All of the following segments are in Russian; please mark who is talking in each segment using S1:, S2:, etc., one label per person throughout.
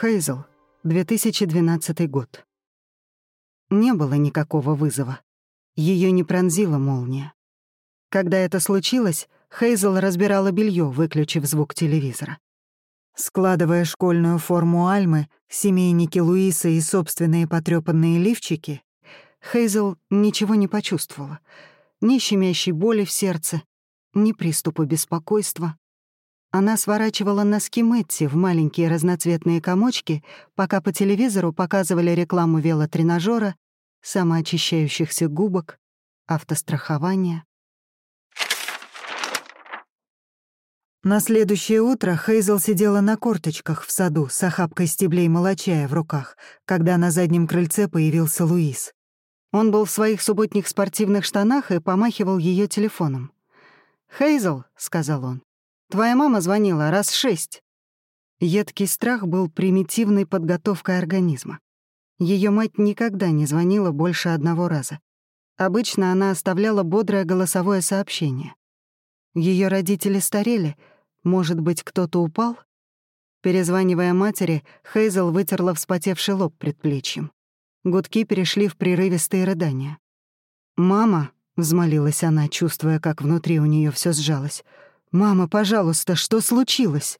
S1: Хейзел, 2012 год. Не было никакого вызова. Ее не пронзила молния. Когда это случилось, Хейзел разбирала белье, выключив звук телевизора. Складывая школьную форму Альмы, семейники Луиса и собственные потрёпанные лифчики, Хейзел ничего не почувствовала. Ни щемящей боли в сердце, ни приступа беспокойства. Она сворачивала носки Мэтти в маленькие разноцветные комочки, пока по телевизору показывали рекламу велотренажера, самоочищающихся губок, автострахования. На следующее утро Хейзел сидела на корточках в саду с охапкой стеблей молочая в руках, когда на заднем крыльце появился Луис. Он был в своих субботних спортивных штанах и помахивал ее телефоном. «Хейзел», — сказал он, Твоя мама звонила раз шесть». Едкий страх был примитивной подготовкой организма. Ее мать никогда не звонила больше одного раза. Обычно она оставляла бодрое голосовое сообщение. Ее родители старели, может быть, кто-то упал? Перезванивая матери, Хейзел вытерла вспотевший лоб предплечьем. Гудки перешли в прерывистые рыдания. «Мама», — взмолилась она, чувствуя, как внутри у нее все сжалось, — «Мама, пожалуйста, что случилось?»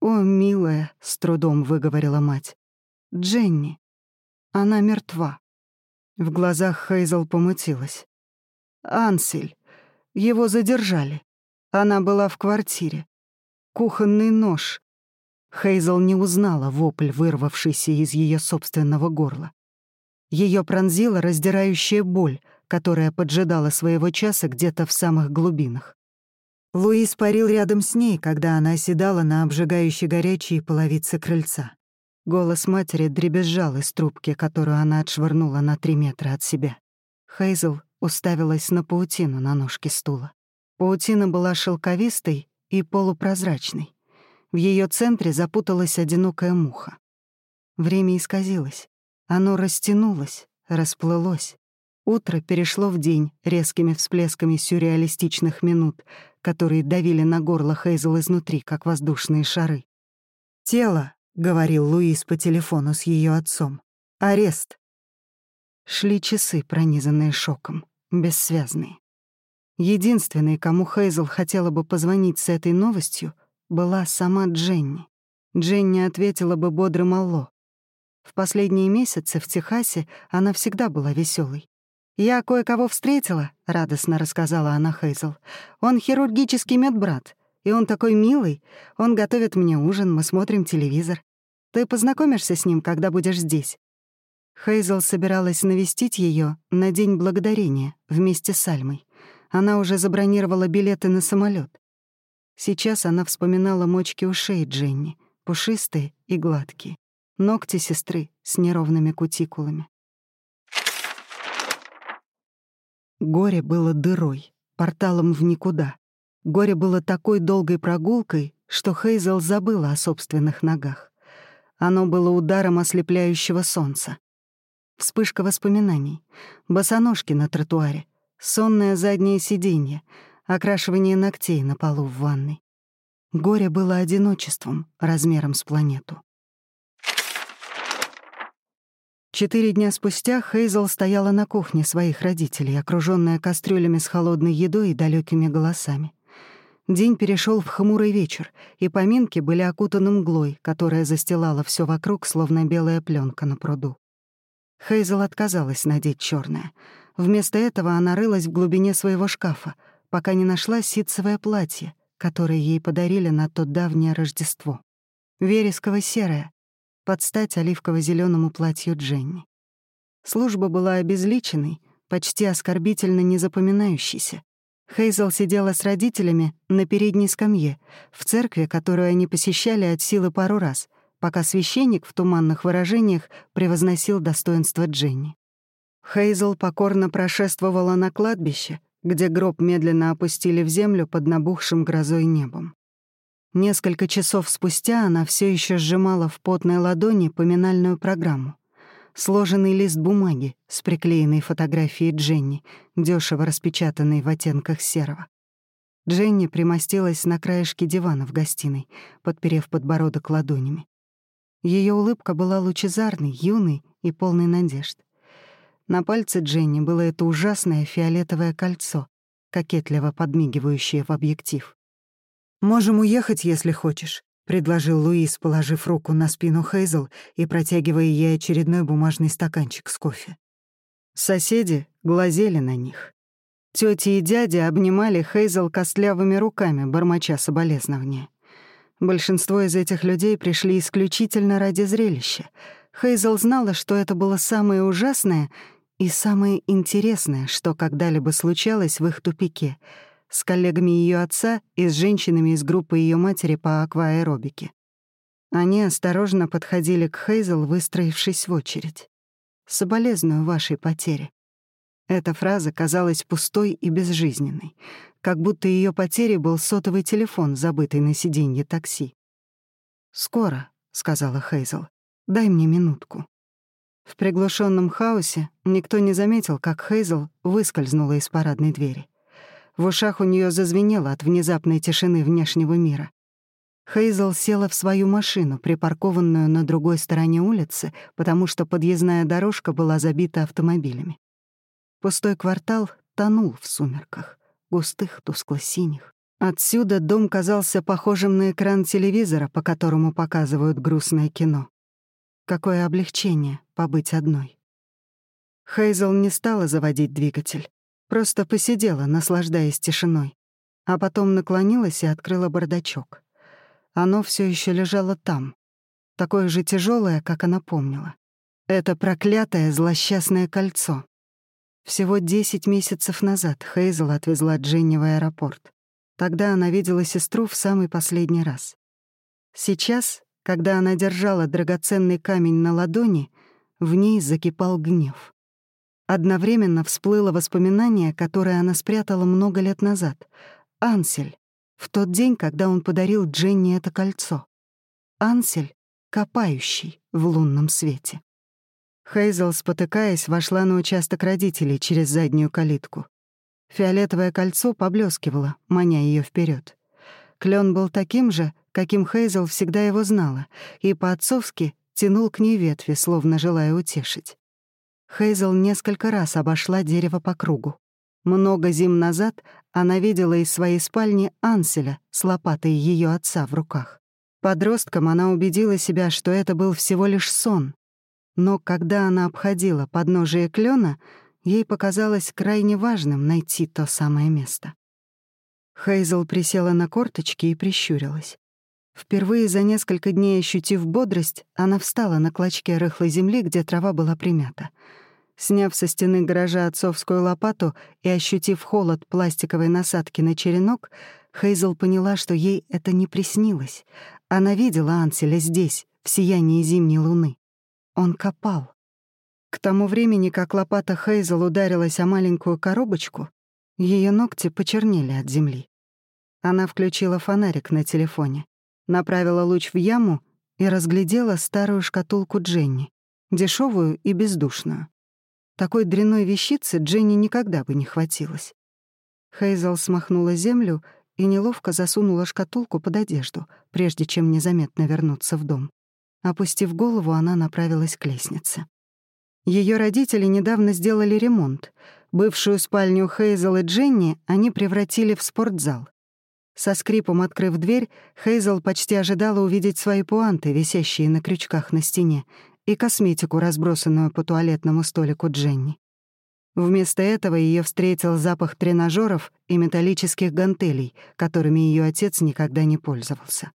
S1: «О, милая», — с трудом выговорила мать. «Дженни. Она мертва». В глазах Хейзел помутилась. «Ансель. Его задержали. Она была в квартире. Кухонный нож». Хейзел не узнала вопль, вырвавшийся из ее собственного горла. Ее пронзила раздирающая боль, которая поджидала своего часа где-то в самых глубинах. Луис парил рядом с ней, когда она оседала на обжигающей горячей половице крыльца. Голос матери дребезжал из трубки, которую она отшвырнула на три метра от себя. Хейзел уставилась на паутину на ножке стула. Паутина была шелковистой и полупрозрачной. В ее центре запуталась одинокая муха. Время исказилось. Оно растянулось, расплылось. Утро перешло в день резкими всплесками сюрреалистичных минут, которые давили на горло Хейзел изнутри, как воздушные шары. «Тело», — говорил Луис по телефону с ее отцом. «Арест». Шли часы, пронизанные шоком, бессвязные. Единственной, кому Хейзел хотела бы позвонить с этой новостью, была сама Дженни. Дженни ответила бы бодрым «Алло». В последние месяцы в Техасе она всегда была веселой. «Я кое-кого встретила», — радостно рассказала она Хейзел. «Он хирургический медбрат, и он такой милый. Он готовит мне ужин, мы смотрим телевизор. Ты познакомишься с ним, когда будешь здесь». Хейзел собиралась навестить ее на День Благодарения вместе с Альмой. Она уже забронировала билеты на самолет. Сейчас она вспоминала мочки ушей Дженни, пушистые и гладкие, ногти сестры с неровными кутикулами. Горе было дырой, порталом в никуда. Горе было такой долгой прогулкой, что Хейзел забыла о собственных ногах. Оно было ударом ослепляющего солнца. Вспышка воспоминаний. Босоножки на тротуаре. Сонное заднее сиденье. Окрашивание ногтей на полу в ванной. Горе было одиночеством, размером с планету. Четыре дня спустя Хейзел стояла на кухне своих родителей, окружённая кастрюлями с холодной едой и далёкими голосами. День перешёл в хмурый вечер, и поминки были окутаны мглой, которая застилала всё вокруг, словно белая плёнка на пруду. Хейзел отказалась надеть чёрное. Вместо этого она рылась в глубине своего шкафа, пока не нашла ситцевое платье, которое ей подарили на то давнее Рождество. Вересково-серое, под стать оливково зеленому платью Дженни. Служба была обезличенной, почти оскорбительно незапоминающейся. Хейзел сидела с родителями на передней скамье, в церкви, которую они посещали от силы пару раз, пока священник в туманных выражениях превозносил достоинство Дженни. Хейзел покорно прошествовала на кладбище, где гроб медленно опустили в землю под набухшим грозой небом. Несколько часов спустя она все еще сжимала в потной ладони поминальную программу. Сложенный лист бумаги с приклеенной фотографией Дженни, дешево распечатанной в оттенках серого. Дженни примостилась на краешке дивана в гостиной, подперев подбородок ладонями. Ее улыбка была лучезарной, юной и полной надежд. На пальце Дженни было это ужасное фиолетовое кольцо, кокетливо подмигивающее в объектив. «Можем уехать, если хочешь», — предложил Луис, положив руку на спину Хейзел и протягивая ей очередной бумажный стаканчик с кофе. Соседи глазели на них. Тети и дядя обнимали Хейзел костлявыми руками, бормоча соболезнования. Большинство из этих людей пришли исключительно ради зрелища. Хейзел знала, что это было самое ужасное и самое интересное, что когда-либо случалось в их тупике — с коллегами ее отца и с женщинами из группы ее матери по акваэробике. Они осторожно подходили к Хейзел, выстроившись в очередь. «Соболезную вашей потере». Эта фраза казалась пустой и безжизненной, как будто ее потерей был сотовый телефон, забытый на сиденье такси. «Скоро», — сказала Хейзел, — «дай мне минутку». В приглушенном хаосе никто не заметил, как Хейзел выскользнула из парадной двери. В ушах у нее зазвенело от внезапной тишины внешнего мира. Хейзел села в свою машину, припаркованную на другой стороне улицы, потому что подъездная дорожка была забита автомобилями. Пустой квартал тонул в сумерках, густых, тускло-синих. Отсюда дом казался похожим на экран телевизора, по которому показывают грустное кино. Какое облегчение побыть одной. Хейзел не стала заводить двигатель, просто посидела, наслаждаясь тишиной, а потом наклонилась и открыла бардачок. Оно все еще лежало там, такое же тяжелое, как она помнила. Это проклятое злосчастное кольцо. Всего десять месяцев назад Хейзел отвезла Дженни в аэропорт. Тогда она видела сестру в самый последний раз. Сейчас, когда она держала драгоценный камень на ладони, в ней закипал гнев. Одновременно всплыло воспоминание, которое она спрятала много лет назад. Ансель. В тот день, когда он подарил Дженни это кольцо. Ансель, копающий в лунном свете. Хейзел, спотыкаясь, вошла на участок родителей через заднюю калитку. Фиолетовое кольцо поблескивало, маня ее вперед. Клен был таким же, каким Хейзел всегда его знала, и по-отцовски тянул к ней ветви, словно желая утешить. Хейзел несколько раз обошла дерево по кругу. Много зим назад она видела из своей спальни Анселя с лопатой ее отца в руках. Подростком она убедила себя, что это был всего лишь сон, но когда она обходила подножие клена, ей показалось крайне важным найти то самое место. Хейзел присела на корточки и прищурилась. Впервые за несколько дней ощутив бодрость, она встала на клочке рыхлой земли, где трава была примята. Сняв со стены гаража отцовскую лопату и ощутив холод пластиковой насадки на черенок, Хейзел поняла, что ей это не приснилось. Она видела Анселя здесь, в сиянии зимней луны. Он копал. К тому времени, как лопата Хейзел ударилась о маленькую коробочку, ее ногти почернели от земли. Она включила фонарик на телефоне, направила луч в яму и разглядела старую шкатулку Дженни, дешевую и бездушную. Такой дряной вещицы Дженни никогда бы не хватилось. Хейзел смахнула землю и неловко засунула шкатулку под одежду, прежде чем незаметно вернуться в дом. Опустив голову, она направилась к лестнице. Ее родители недавно сделали ремонт. Бывшую спальню Хейзел и Дженни они превратили в спортзал. Со скрипом открыв дверь, Хейзел почти ожидала увидеть свои пуанты, висящие на крючках на стене, и косметику, разбросанную по туалетному столику Дженни. Вместо этого ее встретил запах тренажеров и металлических гантелей, которыми ее отец никогда не пользовался.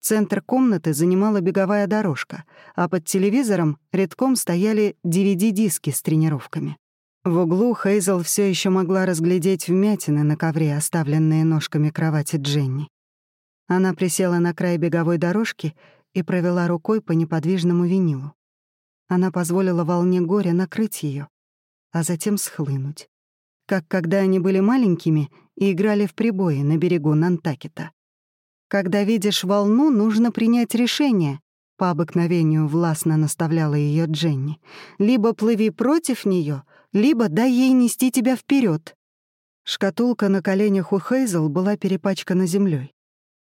S1: Центр комнаты занимала беговая дорожка, а под телевизором редком стояли DVD-диски с тренировками. В углу Хейзел все еще могла разглядеть вмятины на ковре, оставленные ножками кровати Дженни. Она присела на край беговой дорожки и провела рукой по неподвижному винилу. Она позволила волне горя накрыть ее, а затем схлынуть. Как когда они были маленькими и играли в прибои на берегу Нантакета. Когда видишь волну, нужно принять решение. По обыкновению властно наставляла ее Дженни. Либо плыви против нее, либо дай ей нести тебя вперед. Шкатулка на коленях у Хейзел была перепачкана землей.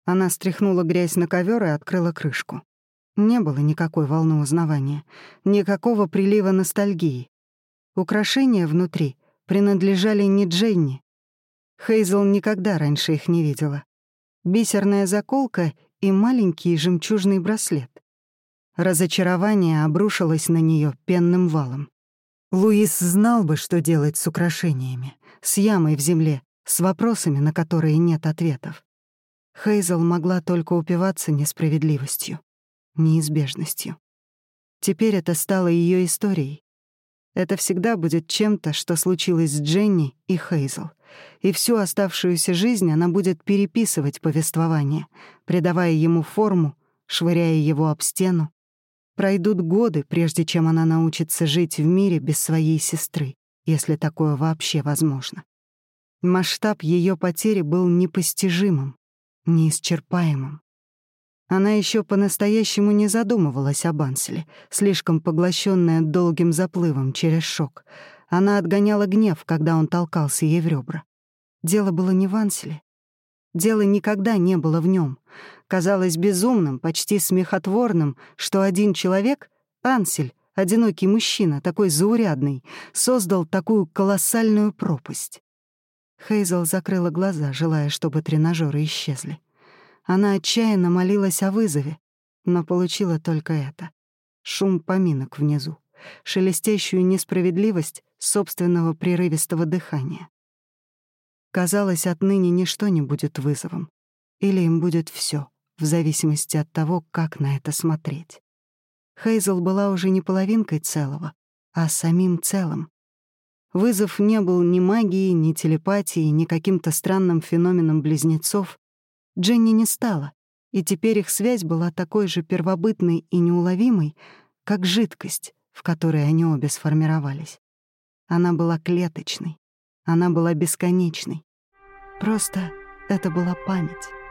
S1: Она стряхнула грязь на ковер и открыла крышку. Не было никакой волны узнавания, никакого прилива ностальгии. Украшения внутри принадлежали не Дженни. Хейзел никогда раньше их не видела. Бисерная заколка и маленький жемчужный браслет. Разочарование обрушилось на нее пенным валом. Луис знал бы, что делать с украшениями, с ямой в земле, с вопросами, на которые нет ответов. Хейзел могла только упиваться несправедливостью, неизбежностью. Теперь это стало ее историей. Это всегда будет чем-то, что случилось с Дженни и Хейзел. И всю оставшуюся жизнь она будет переписывать повествование, придавая ему форму, швыряя его об стену. Пройдут годы, прежде чем она научится жить в мире без своей сестры, если такое вообще возможно. Масштаб ее потери был непостижимым, неисчерпаемым. Она еще по-настоящему не задумывалась об Анселе, слишком поглощенная долгим заплывом через шок. Она отгоняла гнев, когда он толкался ей в ребра. Дело было не в Анселе. Дело никогда не было в нем. Казалось безумным, почти смехотворным, что один человек, Ансель, одинокий мужчина, такой заурядный, создал такую колоссальную пропасть. Хейзел закрыла глаза, желая, чтобы тренажеры исчезли. Она отчаянно молилась о вызове, но получила только это. Шум поминок внизу, шелестящую несправедливость собственного прерывистого дыхания. Казалось, отныне ничто не будет вызовом. Или им будет все, в зависимости от того, как на это смотреть. Хейзел была уже не половинкой целого, а самим целым. Вызов не был ни магией, ни телепатией, ни каким-то странным феноменом близнецов. Дженни не стала, и теперь их связь была такой же первобытной и неуловимой, как жидкость, в которой они обе сформировались. Она была клеточной, она была бесконечной. Просто это была память.